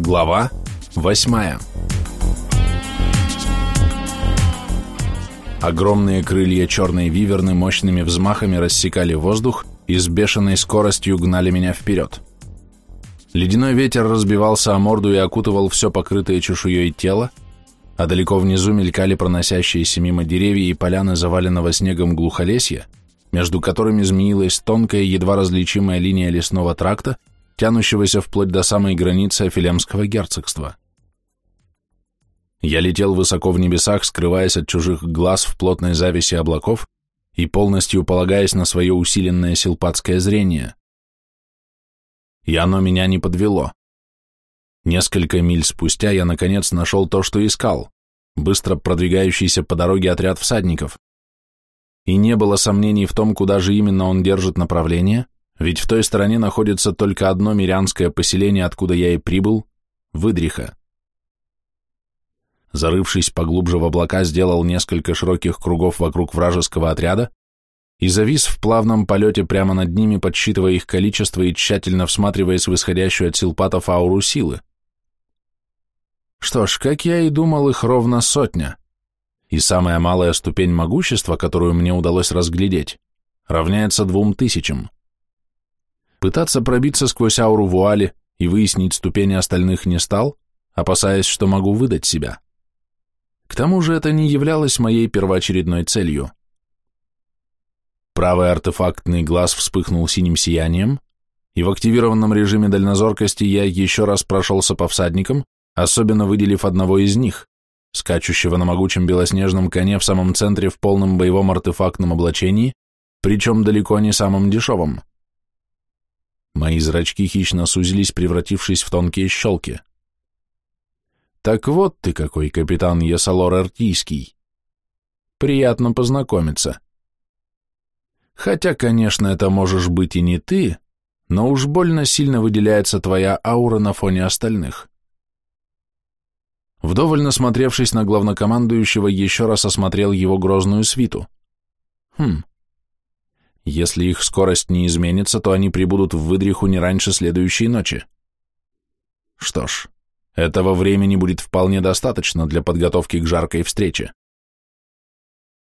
Глава восьмая Огромные крылья черной виверны мощными взмахами рассекали воздух и с бешеной скоростью гнали меня вперед. Ледяной ветер разбивался о морду и окутывал все покрытое чешуей тело, а далеко внизу мелькали проносящиеся мимо деревья и поляны заваленного снегом глухолесья, между которыми змеилась тонкая, едва различимая линия лесного тракта, тянущегося вплоть до самой границы Афилемского герцогства. Я летел высоко в небесах, скрываясь от чужих глаз в плотной зависи облаков и полностью полагаясь на свое усиленное силпатское зрение. И оно меня не подвело. Несколько миль спустя я наконец нашел то, что искал, быстро продвигающийся по дороге отряд всадников. И не было сомнений в том, куда же именно он держит направление, ведь в той стороне находится только одно мирянское поселение, откуда я и прибыл – Выдриха. Зарывшись поглубже в облака, сделал несколько широких кругов вокруг вражеского отряда и завис в плавном полете прямо над ними, подсчитывая их количество и тщательно всматриваясь в исходящую от силпатов ауру силы. Что ж, как я и думал, их ровно сотня. И самая малая ступень могущества, которую мне удалось разглядеть, равняется двум тысячам. Пытаться пробиться сквозь ауру вуали и выяснить ступени остальных не стал, опасаясь, что могу выдать себя. К тому же это не являлось моей первоочередной целью. Правый артефактный глаз вспыхнул синим сиянием, и в активированном режиме дальнозоркости я еще раз прошелся по всадникам, особенно выделив одного из них, скачущего на могучем белоснежном коне в самом центре в полном боевом артефактном облачении, причем далеко не самым дешевым. Мои зрачки хищно сузились, превратившись в тонкие щелки. Так вот ты какой, капитан Есалор Артийский. Приятно познакомиться. Хотя, конечно, это можешь быть и не ты, но уж больно сильно выделяется твоя аура на фоне остальных. Вдоволь насмотревшись на главнокомандующего, еще раз осмотрел его грозную свиту. Хм, если их скорость не изменится, то они прибудут в выдриху не раньше следующей ночи. Что ж, этого времени будет вполне достаточно для подготовки к жаркой встрече.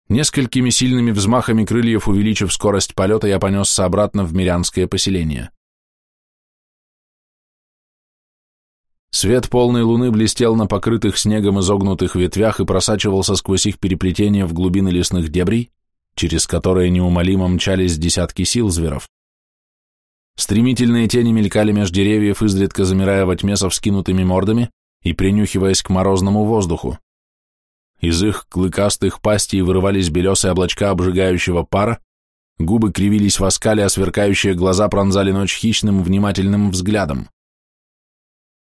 Несколькими сильными взмахами крыльев, увеличив скорость полета, я понесся обратно в мирянское поселение. Свет полной луны блестел на покрытых снегом изогнутых ветвях и просачивался сквозь их переплетение в глубины лесных дебрей, через которые неумолимо мчались десятки сил зверов. Стремительные тени мелькали меж деревьев, изредка замирая во тьме со вскинутыми мордами и принюхиваясь к морозному воздуху. Из их клыкастых пастей вырывались белесые облачка обжигающего пара, губы кривились в оскале, а сверкающие глаза пронзали ночь хищным, внимательным взглядом.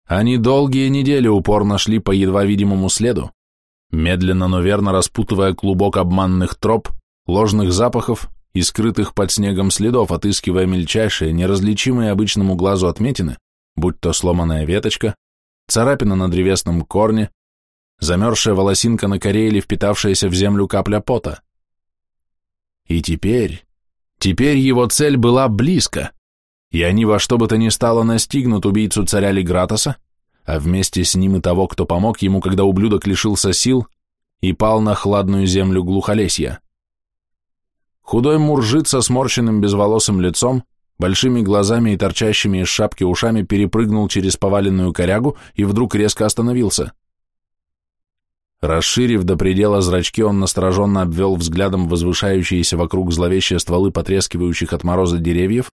Они долгие недели упорно шли по едва видимому следу, медленно, но верно распутывая клубок обманных троп, ложных запахов и скрытых под снегом следов, отыскивая мельчайшие, неразличимые обычному глазу отметины, будь то сломанная веточка, царапина на древесном корне, замерзшая волосинка на коре или впитавшаяся в землю капля пота. И теперь, теперь его цель была близко, и они во что бы то ни стало настигнут убийцу царя Лигратоса, а вместе с ним и того, кто помог ему, когда ублюдок лишился сил и пал на хладную землю глухолесья. Худой муржит со сморщенным безволосым лицом, большими глазами и торчащими из шапки ушами перепрыгнул через поваленную корягу и вдруг резко остановился. Расширив до предела зрачки, он настороженно обвел взглядом возвышающиеся вокруг зловещие стволы потрескивающих от мороза деревьев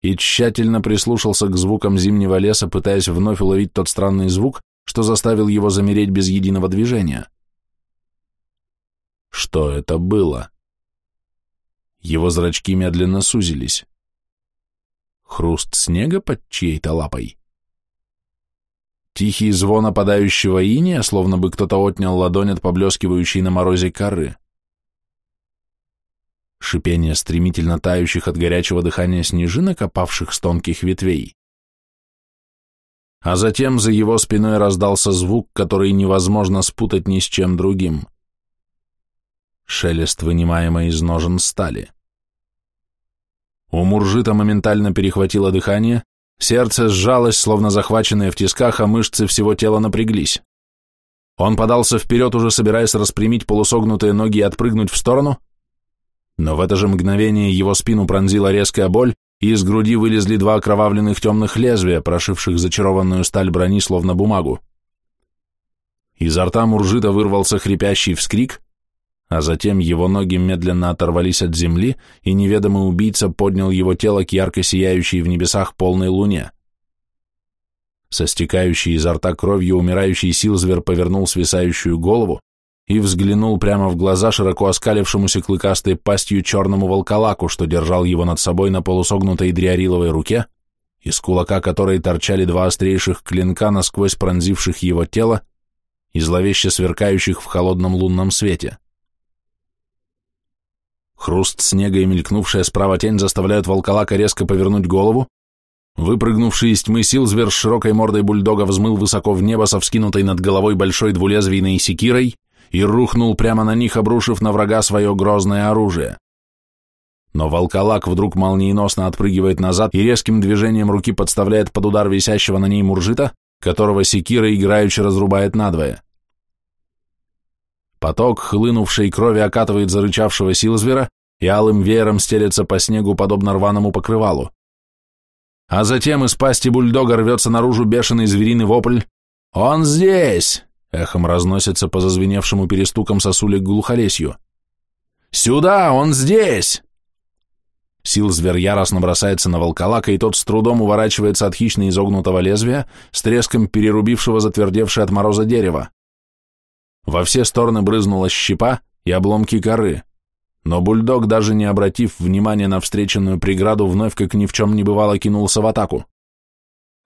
и тщательно прислушался к звукам зимнего леса, пытаясь вновь уловить тот странный звук, что заставил его замереть без единого движения. Что это было? Его зрачки медленно сузились. Хруст снега под чьей-то лапой. Тихий звон опадающего иния, словно бы кто-то отнял ладонь от поблескивающей на морозе коры. Шипение стремительно тающих от горячего дыхания снежинок, опавших с тонких ветвей. А затем за его спиной раздался звук, который невозможно спутать ни с чем другим — шелест вынимаемой из ножен стали. У Муржита моментально перехватило дыхание, Сердце сжалось, словно захваченное в тисках, а мышцы всего тела напряглись. Он подался вперед, уже собираясь распрямить полусогнутые ноги и отпрыгнуть в сторону, но в это же мгновение его спину пронзила резкая боль, и из груди вылезли два окровавленных темных лезвия, прошивших зачарованную сталь брони, словно бумагу. Изо рта Муржита вырвался хрипящий вскрик, а затем его ноги медленно оторвались от земли, и неведомый убийца поднял его тело к ярко сияющей в небесах полной луне. Со стекающей изо рта кровью умирающий Силзвер повернул свисающую голову и взглянул прямо в глаза широко оскалившемуся клыкастой пастью черному волколаку, что держал его над собой на полусогнутой дриариловой руке, из кулака которой торчали два острейших клинка, насквозь пронзивших его тело и зловеще сверкающих в холодном лунном свете. Хруст снега и мелькнувшая справа тень заставляют волколака резко повернуть голову. Выпрыгнувший из тьмы сил зверь с широкой мордой бульдога взмыл высоко в небо со вскинутой над головой большой двулезвийной секирой и рухнул прямо на них, обрушив на врага свое грозное оружие. Но волколак вдруг молниеносно отпрыгивает назад и резким движением руки подставляет под удар висящего на ней муржита, которого секира играючи разрубает надвое. Поток хлынувшей крови окатывает зарычавшего силзвера и алым веером стелется по снегу, подобно рваному покрывалу. А затем из пасти бульдога рвется наружу бешеный звериный вопль «Он здесь!» эхом разносится по зазвеневшему перестукам сосулек глухолесью. «Сюда! Он здесь!» Силзвер яростно бросается на волколака, и тот с трудом уворачивается от хищно изогнутого лезвия, с треском перерубившего затвердевшее от мороза дерево. Во все стороны брызнула щепа и обломки коры, но бульдог, даже не обратив внимания на встреченную преграду, вновь, как ни в чем не бывало, кинулся в атаку.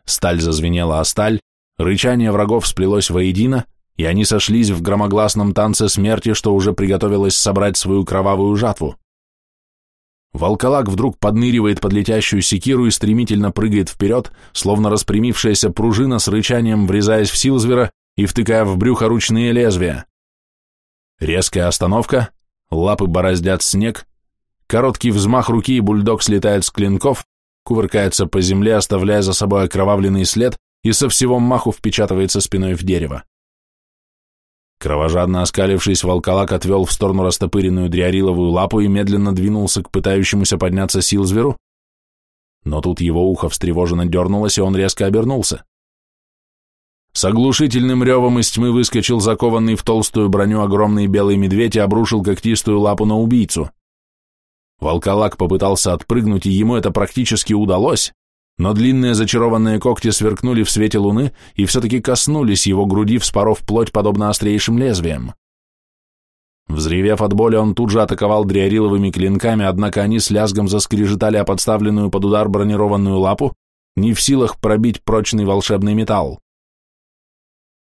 Сталь зазвенела о сталь, рычание врагов сплелось воедино, и они сошлись в громогласном танце смерти, что уже приготовилось собрать свою кровавую жатву. Волколак вдруг подныривает под летящую секиру и стремительно прыгает вперед, словно распрямившаяся пружина с рычанием, врезаясь в Силзвера и втыкая в брюхо ручные лезвия. Резкая остановка, лапы бороздят снег, короткий взмах руки и бульдог слетает с клинков, кувыркается по земле, оставляя за собой окровавленный след и со всего маху впечатывается спиной в дерево. Кровожадно оскалившись, волколак отвел в сторону растопыренную дриариловую лапу и медленно двинулся к пытающемуся подняться сил зверу, но тут его ухо встревоженно дернулось, и он резко обернулся. С оглушительным ревом из тьмы выскочил закованный в толстую броню огромный белый медведь и обрушил когтистую лапу на убийцу. Волколак попытался отпрыгнуть, и ему это практически удалось, но длинные зачарованные когти сверкнули в свете луны и все-таки коснулись его груди, вспоров плоть подобно острейшим лезвиям. Взревев от боли, он тут же атаковал дриариловыми клинками, однако они с лязгом заскрежетали о подставленную под удар бронированную лапу, не в силах пробить прочный волшебный металл.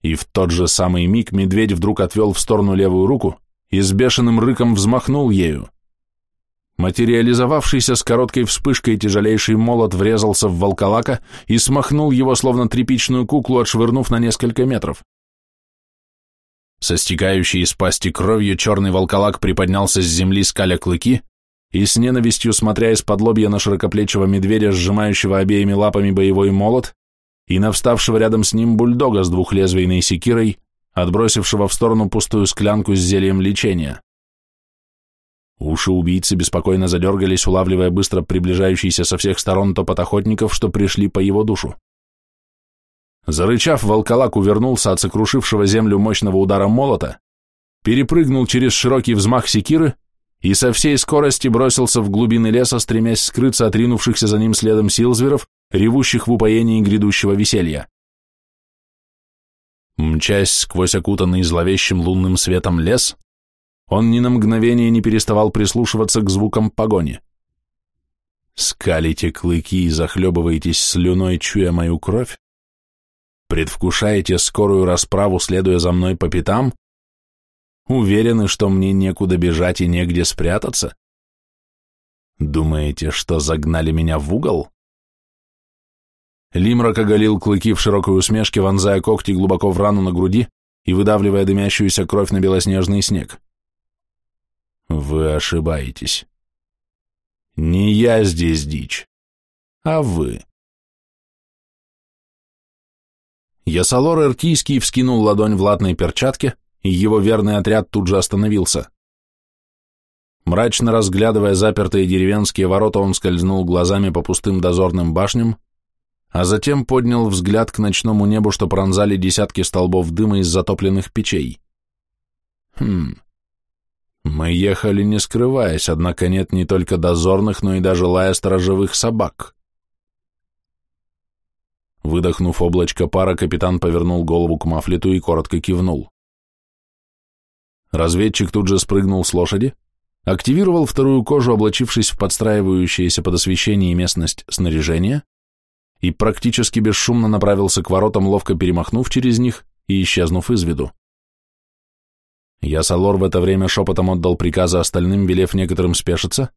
И в тот же самый миг медведь вдруг отвел в сторону левую руку и с бешеным рыком взмахнул ею. Материализовавшийся с короткой вспышкой тяжелейший молот врезался в волколака и смахнул его, словно тряпичную куклу, отшвырнув на несколько метров. Со стекающей из пасти кровью черный волколак приподнялся с земли скаля клыки и с ненавистью, смотря из-под лобья на широкоплечего медведя, сжимающего обеими лапами боевой молот, и на вставшего рядом с ним бульдога с двухлезвийной секирой, отбросившего в сторону пустую склянку с зельем лечения. Уши убийцы беспокойно задергались, улавливая быстро приближающийся со всех сторон топот охотников, что пришли по его душу. Зарычав, волколак увернулся от сокрушившего землю мощного удара молота, перепрыгнул через широкий взмах секиры и со всей скорости бросился в глубины леса, стремясь скрыться от ринувшихся за ним следом сил зверов, ревущих в упоении грядущего веселья. Мчась сквозь окутанный зловещим лунным светом лес, он ни на мгновение не переставал прислушиваться к звукам погони. Скалите клыки и захлебываетесь слюной, чуя мою кровь? Предвкушаете скорую расправу, следуя за мной по пятам? Уверены, что мне некуда бежать и негде спрятаться? Думаете, что загнали меня в угол? Лимрак оголил клыки в широкой усмешке, вонзая когти глубоко в рану на груди и выдавливая дымящуюся кровь на белоснежный снег. Вы ошибаетесь. Не я здесь дичь, а вы. Ясалор Эртийский вскинул ладонь в латной перчатке, и его верный отряд тут же остановился. Мрачно разглядывая запертые деревенские ворота, он скользнул глазами по пустым дозорным башням, а затем поднял взгляд к ночному небу, что пронзали десятки столбов дыма из затопленных печей. Хм. Мы ехали не скрываясь, однако нет не только дозорных, но и даже лая сторожевых собак. Выдохнув облачко пара, капитан повернул голову к Мафлету и коротко кивнул. Разведчик тут же спрыгнул с лошади, активировал вторую кожу, облачившись в подстраивающееся под освещение местность снаряжения, и практически бесшумно направился к воротам, ловко перемахнув через них и исчезнув из виду. Ясалор в это время шепотом отдал приказы остальным, велев некоторым спешиться,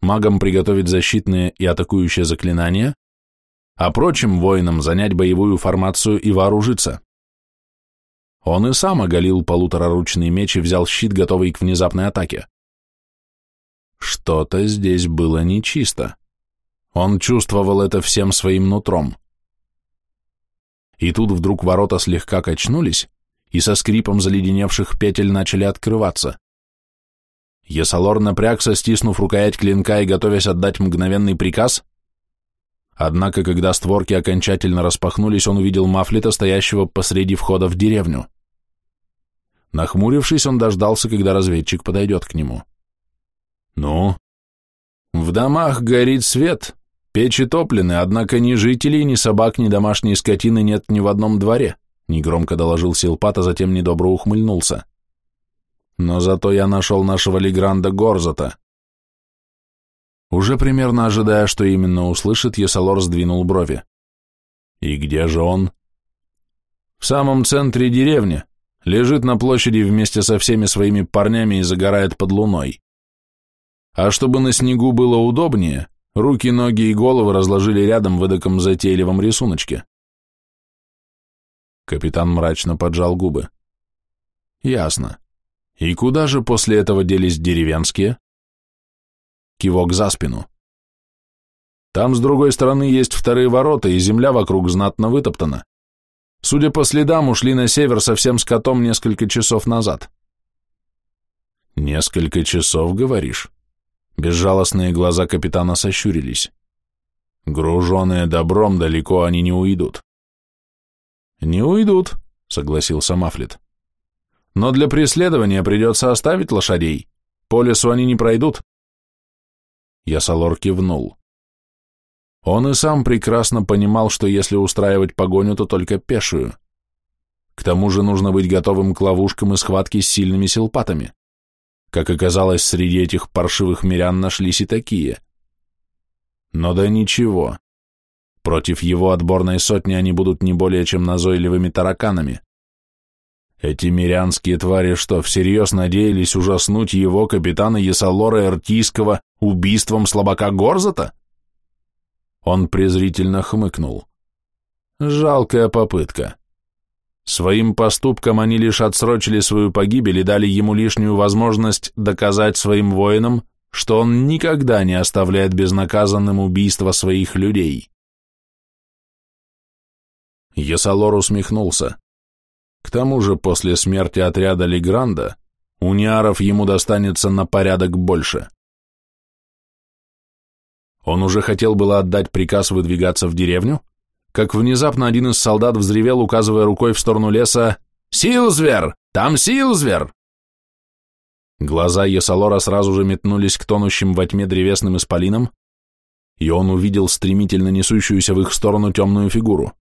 магам приготовить защитные и атакующие заклинания, а прочим воинам занять боевую формацию и вооружиться. Он и сам оголил полутораручный меч и взял щит, готовый к внезапной атаке. Что-то здесь было нечисто. Он чувствовал это всем своим нутром. И тут вдруг ворота слегка качнулись, и со скрипом заледеневших петель начали открываться. Есалор напрягся, стиснув рукоять клинка и готовясь отдать мгновенный приказ. Однако, когда створки окончательно распахнулись, он увидел Мафлита, стоящего посреди входа в деревню. Нахмурившись, он дождался, когда разведчик подойдет к нему. «Ну?» «В домах горит свет, Печи топлены, однако ни жителей, ни собак, ни домашней скотины нет ни в одном дворе, негромко доложил Силпат, а затем недобро ухмыльнулся. Но зато я нашел нашего Легранда Горзата. Уже примерно ожидая, что именно услышит, Есалор сдвинул брови. И где же он? В самом центре деревни, лежит на площади вместе со всеми своими парнями и загорает под луной. А чтобы на снегу было удобнее, Руки, ноги и головы разложили рядом в эдаком затейливом рисуночке. Капитан мрачно поджал губы. Ясно. И куда же после этого делись деревенские? Кивок за спину. Там с другой стороны есть вторые ворота, и земля вокруг знатно вытоптана. Судя по следам, ушли на север совсем с котом несколько часов назад. Несколько часов, говоришь? Безжалостные глаза капитана сощурились. Груженные добром далеко они не уйдут. Не уйдут, согласился Мафлет. Но для преследования придется оставить лошадей. По лесу они не пройдут. Ясалор кивнул. Он и сам прекрасно понимал, что если устраивать погоню, то только пешую. К тому же нужно быть готовым к ловушкам и схватке с сильными силпатами. Как оказалось, среди этих паршивых мирян нашлись и такие. Но да ничего. Против его отборной сотни они будут не более чем назойливыми тараканами. Эти мирянские твари что, всерьез надеялись ужаснуть его, капитана Есалора Эртийского, убийством слабака Горзата? Он презрительно хмыкнул. Жалкая попытка. Своим поступком они лишь отсрочили свою погибель и дали ему лишнюю возможность доказать своим воинам, что он никогда не оставляет безнаказанным убийство своих людей. Есалор усмехнулся. К тому же после смерти отряда Легранда у Ниаров ему достанется на порядок больше. Он уже хотел было отдать приказ выдвигаться в деревню, как внезапно один из солдат взревел, указывая рукой в сторону леса «Силзвер! Там Силзвер!» Глаза Есалора сразу же метнулись к тонущим во тьме древесным исполинам, и он увидел стремительно несущуюся в их сторону темную фигуру.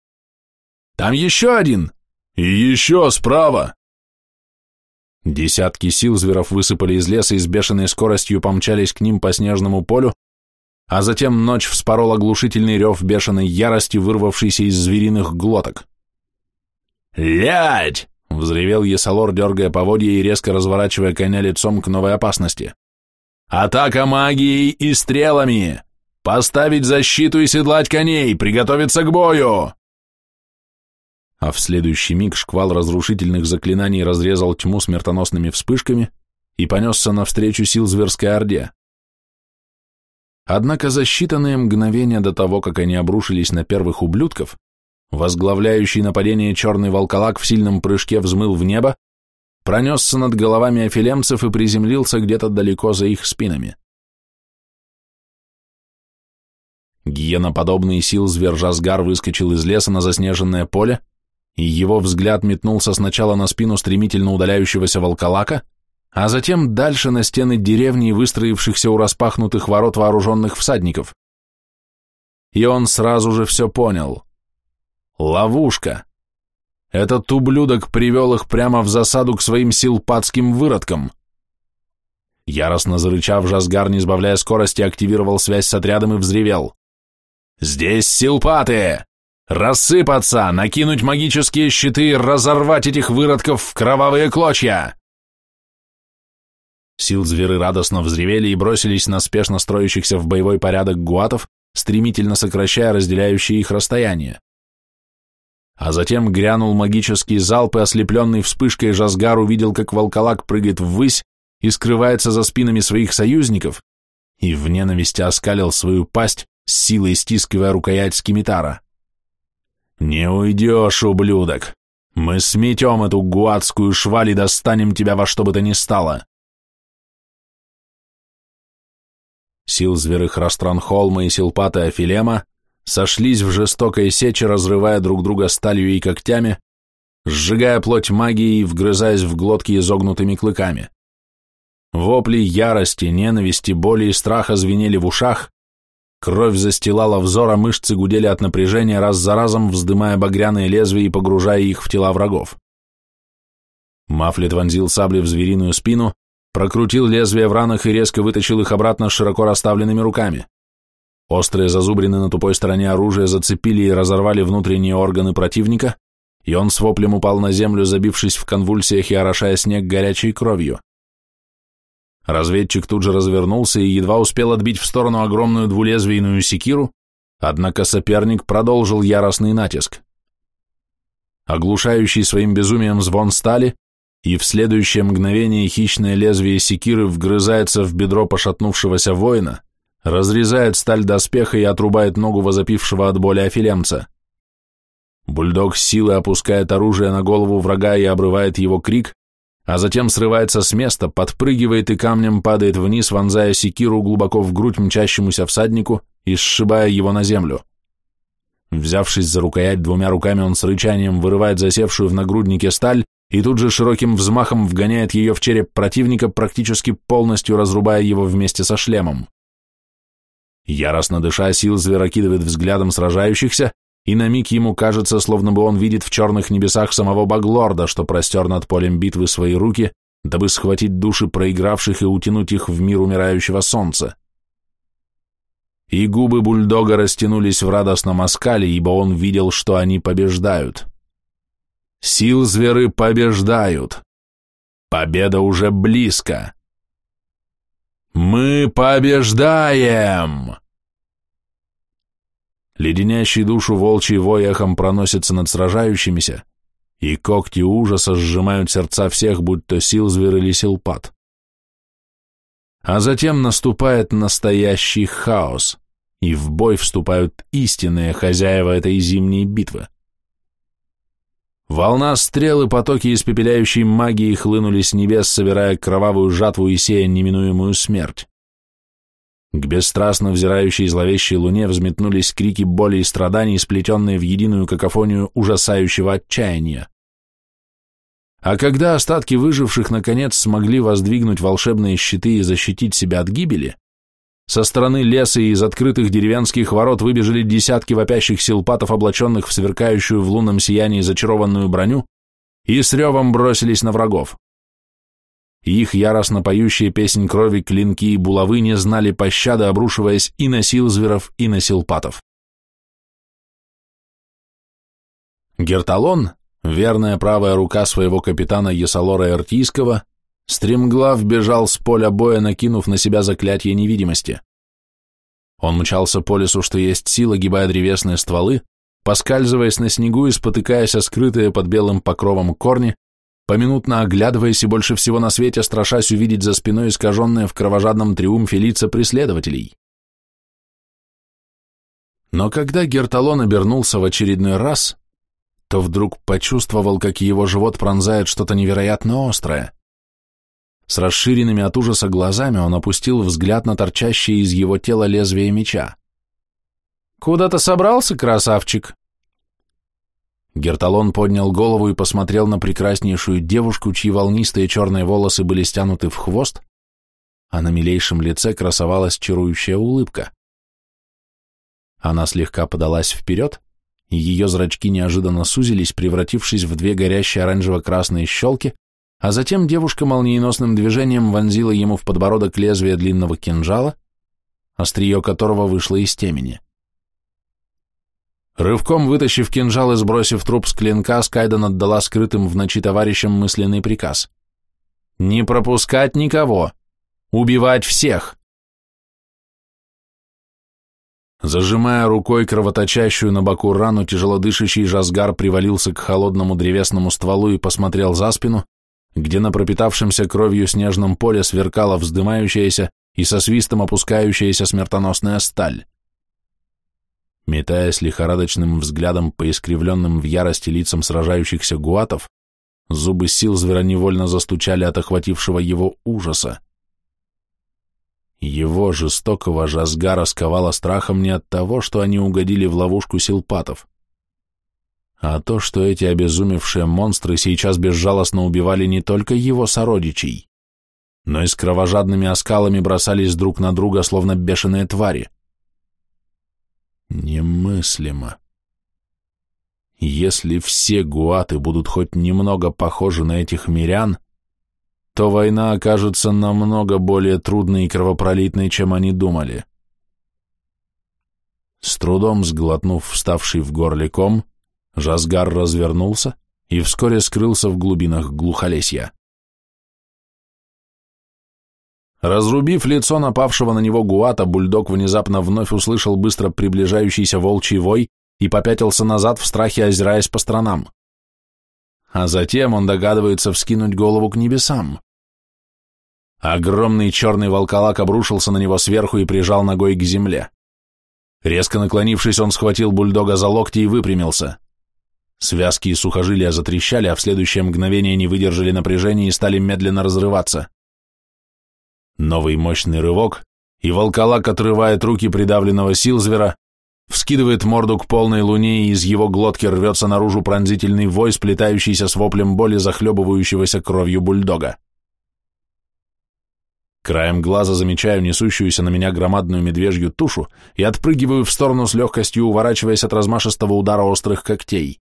«Там еще один! И еще справа!» Десятки силзверов высыпали из леса и с бешеной скоростью помчались к ним по снежному полю, а затем ночь вспорол оглушительный рев бешеной ярости, вырвавшийся из звериных глоток. «Лядь!» — взревел Есалор, дергая поводья и резко разворачивая коня лицом к новой опасности. «Атака магией и стрелами! Поставить защиту и седлать коней! Приготовиться к бою!» А в следующий миг шквал разрушительных заклинаний разрезал тьму смертоносными вспышками и понесся навстречу сил зверской орде. Однако за считанные мгновения до того, как они обрушились на первых ублюдков, возглавляющий нападение черный волколак в сильном прыжке взмыл в небо, пронесся над головами афилемцев и приземлился где-то далеко за их спинами. Гиеноподобный сил звержазгар выскочил из леса на заснеженное поле, и его взгляд метнулся сначала на спину стремительно удаляющегося волколака, а затем дальше на стены деревни, выстроившихся у распахнутых ворот вооруженных всадников. И он сразу же все понял. Ловушка. Этот ублюдок привел их прямо в засаду к своим силпатским выродкам. Яростно зарычав, Жазгар, не сбавляя скорости, активировал связь с отрядом и взревел. «Здесь силпаты! Рассыпаться, накинуть магические щиты и разорвать этих выродков в кровавые клочья!» Сил зверы радостно взревели и бросились на спешно строящихся в боевой порядок гуатов, стремительно сокращая разделяющие их расстояние. А затем грянул магический залп, и ослепленный вспышкой Жазгар увидел, как волколак прыгает ввысь и скрывается за спинами своих союзников, и в ненависти оскалил свою пасть, с силой стискивая рукоять скимитара. «Не уйдешь, ублюдок! Мы сметем эту гуадскую шваль и достанем тебя во что бы то ни стало!» Сил зверых Растранхолма и Силпата Афилема сошлись в жестокой сече, разрывая друг друга сталью и когтями, сжигая плоть магии и вгрызаясь в глотки изогнутыми клыками. Вопли ярости, ненависти, боли и страха звенели в ушах, кровь застилала взор, а мышцы гудели от напряжения, раз за разом вздымая багряные лезвия и погружая их в тела врагов. Мафлет вонзил сабли в звериную спину, прокрутил лезвие в ранах и резко вытащил их обратно широко расставленными руками. Острые зазубрины на тупой стороне оружия зацепили и разорвали внутренние органы противника, и он с воплем упал на землю, забившись в конвульсиях и орошая снег горячей кровью. Разведчик тут же развернулся и едва успел отбить в сторону огромную двулезвийную секиру, однако соперник продолжил яростный натиск. Оглушающий своим безумием звон стали, и в следующее мгновение хищное лезвие секиры вгрызается в бедро пошатнувшегося воина, разрезает сталь доспеха и отрубает ногу возопившего от боли афилемца. Бульдог с силой опускает оружие на голову врага и обрывает его крик, а затем срывается с места, подпрыгивает и камнем падает вниз, вонзая секиру глубоко в грудь мчащемуся всаднику и сшибая его на землю. Взявшись за рукоять двумя руками, он с рычанием вырывает засевшую в нагруднике сталь и тут же широким взмахом вгоняет ее в череп противника, практически полностью разрубая его вместе со шлемом. Яростно дыша, Сил зверокидывает взглядом сражающихся, и на миг ему кажется, словно бы он видит в черных небесах самого Баглорда, что простер над полем битвы свои руки, дабы схватить души проигравших и утянуть их в мир умирающего солнца. И губы бульдога растянулись в радостном оскале, ибо он видел, что они побеждают. Сил зверы побеждают. Победа уже близко. «Мы побеждаем!» Леденящий душу волчий вой эхом проносится над сражающимися, и когти ужаса сжимают сердца всех, будь то сил зверь или силпат. А затем наступает настоящий хаос, и в бой вступают истинные хозяева этой зимней битвы. Волна стрел и потоки испепеляющей магии хлынули с небес, собирая кровавую жатву и сея неминуемую смерть. К бесстрастно взирающей зловещей луне взметнулись крики боли и страданий, сплетенные в единую какофонию ужасающего отчаяния. А когда остатки выживших наконец смогли воздвигнуть волшебные щиты и защитить себя от гибели, со стороны леса и из открытых деревенских ворот выбежали десятки вопящих силпатов, облаченных в сверкающую в лунном сиянии зачарованную броню, и с ревом бросились на врагов. Их яростно поющие песнь крови клинки и булавы не знали пощады, обрушиваясь и на силзверов, и на силпатов. Герталон, верная правая рука своего капитана Есалора Эртийского, Стремглав бежал с поля боя, накинув на себя заклятие невидимости. Он мчался по лесу, что есть сила, гибая древесные стволы, поскальзываясь на снегу и спотыкаясь о скрытые под белым покровом корни, поминутно оглядываясь и больше всего на свете страшась увидеть за спиной искаженное в кровожадном триумфе лица преследователей. Но когда Герталон обернулся в очередной раз, то вдруг почувствовал, как его живот пронзает что-то невероятно острое. С расширенными от ужаса глазами он опустил взгляд на торчащее из его тела лезвие меча. «Куда ты собрался, красавчик?» Герталон поднял голову и посмотрел на прекраснейшую девушку, чьи волнистые черные волосы были стянуты в хвост, а на милейшем лице красовалась чарующая улыбка. Она слегка подалась вперед, и ее зрачки неожиданно сузились, превратившись в две горящие оранжево-красные щелки, а затем девушка молниеносным движением вонзила ему в подбородок лезвие длинного кинжала, острие которого вышло из темени. Рывком вытащив кинжал и сбросив труп с клинка, Скайден отдала скрытым в ночи товарищам мысленный приказ. «Не пропускать никого! Убивать всех!» Зажимая рукой кровоточащую на боку рану, тяжело дышащий Жазгар привалился к холодному древесному стволу и посмотрел за спину, где на пропитавшемся кровью снежном поле сверкала вздымающаяся и со свистом опускающаяся смертоносная сталь. Метаясь лихорадочным взглядом по искривленным в ярости лицам сражающихся гуатов, зубы сил звера невольно застучали от охватившего его ужаса. Его жестокого жазгара сковало страхом не от того, что они угодили в ловушку силпатов, а то, что эти обезумевшие монстры сейчас безжалостно убивали не только его сородичей, но и с кровожадными оскалами бросались друг на друга, словно бешеные твари. Немыслимо. Если все гуаты будут хоть немного похожи на этих мирян, то война окажется намного более трудной и кровопролитной, чем они думали. С трудом сглотнув вставший в горле ком, Жазгар развернулся и вскоре скрылся в глубинах глухолесья. Разрубив лицо напавшего на него гуата, бульдог внезапно вновь услышал быстро приближающийся волчий вой и попятился назад в страхе, озираясь по сторонам. А затем он догадывается вскинуть голову к небесам. Огромный черный волколак обрушился на него сверху и прижал ногой к земле. Резко наклонившись, он схватил бульдога за локти и выпрямился. Связки и сухожилия затрещали, а в следующее мгновение не выдержали напряжения и стали медленно разрываться. Новый мощный рывок, и волколак отрывает руки придавленного Силзвера, вскидывает морду к полной луне, и из его глотки рвется наружу пронзительный вой, сплетающийся с воплем боли захлебывающегося кровью бульдога. Краем глаза замечаю несущуюся на меня громадную медвежью тушу и отпрыгиваю в сторону с легкостью, уворачиваясь от размашистого удара острых когтей.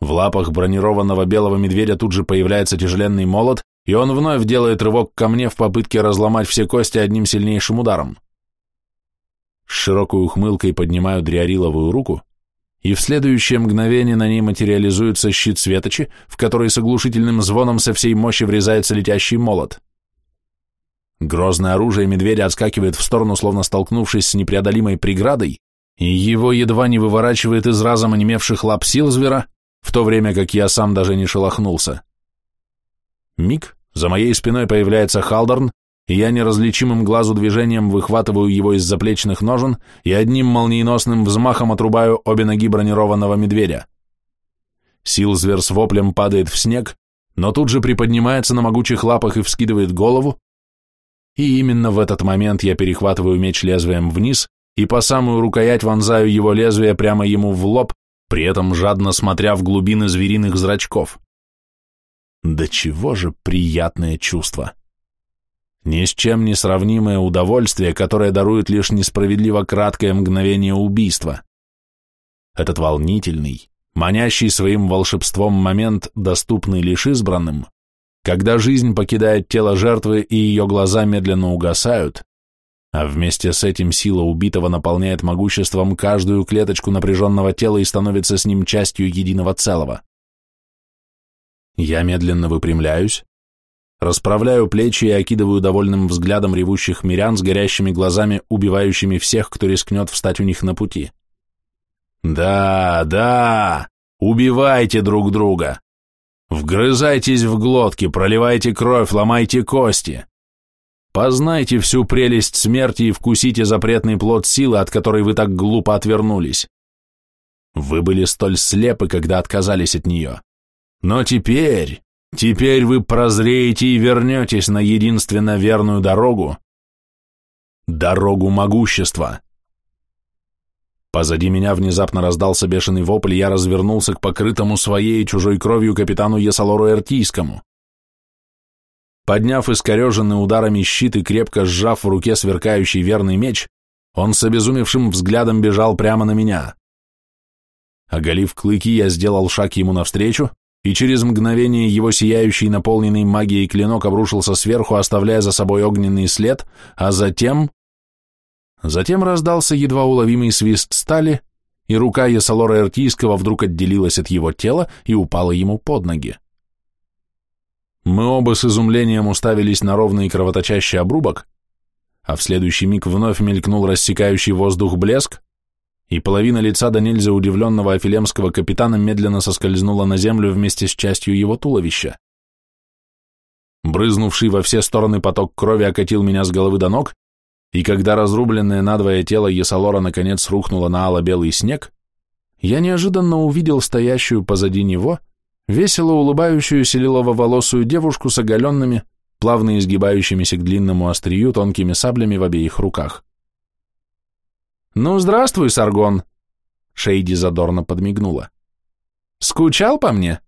В лапах бронированного белого медведя тут же появляется тяжеленный молот, и он вновь делает рывок ко мне в попытке разломать все кости одним сильнейшим ударом. С широкой ухмылкой поднимаю дриариловую руку, и в следующее мгновение на ней материализуется щит светочи, в который с оглушительным звоном со всей мощи врезается летящий молот. Грозное оружие медведя отскакивает в сторону, словно столкнувшись с непреодолимой преградой, и его едва не выворачивает из разом онемевших лап сил звера, в то время как я сам даже не шелохнулся. Миг, за моей спиной появляется Халдорн, и я неразличимым глазу движением выхватываю его из заплечных ножен и одним молниеносным взмахом отрубаю обе ноги бронированного медведя. Силзвер с воплем падает в снег, но тут же приподнимается на могучих лапах и вскидывает голову, и именно в этот момент я перехватываю меч лезвием вниз и по самую рукоять вонзаю его лезвие прямо ему в лоб, при этом жадно смотря в глубины звериных зрачков. Да чего же приятное чувство! Ни с чем не сравнимое удовольствие, которое дарует лишь несправедливо краткое мгновение убийства. Этот волнительный, манящий своим волшебством момент, доступный лишь избранным, когда жизнь покидает тело жертвы и ее глаза медленно угасают, а вместе с этим сила убитого наполняет могуществом каждую клеточку напряженного тела и становится с ним частью единого целого. Я медленно выпрямляюсь, расправляю плечи и окидываю довольным взглядом ревущих мирян с горящими глазами, убивающими всех, кто рискнет встать у них на пути. Да, да, убивайте друг друга. Вгрызайтесь в глотки, проливайте кровь, ломайте кости. Познайте всю прелесть смерти и вкусите запретный плод силы, от которой вы так глупо отвернулись. Вы были столь слепы, когда отказались от нее. Но теперь, теперь вы прозреете и вернетесь на единственно верную дорогу, дорогу могущества. Позади меня внезапно раздался бешеный вопль, я развернулся к покрытому своей и чужой кровью капитану Есалору Эртийскому. Подняв искореженный ударами щит и крепко сжав в руке сверкающий верный меч, он с обезумевшим взглядом бежал прямо на меня. Оголив клыки, я сделал шаг ему навстречу, и через мгновение его сияющий, наполненный магией клинок обрушился сверху, оставляя за собой огненный след, а затем... Затем раздался едва уловимый свист стали, и рука Есалора Эртийского вдруг отделилась от его тела и упала ему под ноги. Мы оба с изумлением уставились на ровный кровоточащий обрубок, а в следующий миг вновь мелькнул рассекающий воздух блеск, и половина лица до нельзя удивленного афилемского капитана медленно соскользнула на землю вместе с частью его туловища. Брызнувший во все стороны поток крови окатил меня с головы до ног, и когда разрубленное надвое тело Есалора наконец рухнуло на ало-белый снег, я неожиданно увидел стоящую позади него весело улыбающуюся лилово-волосую девушку с оголенными, плавно изгибающимися к длинному острию тонкими саблями в обеих руках. «Ну, здравствуй, Саргон!» Шейди задорно подмигнула. «Скучал по мне?»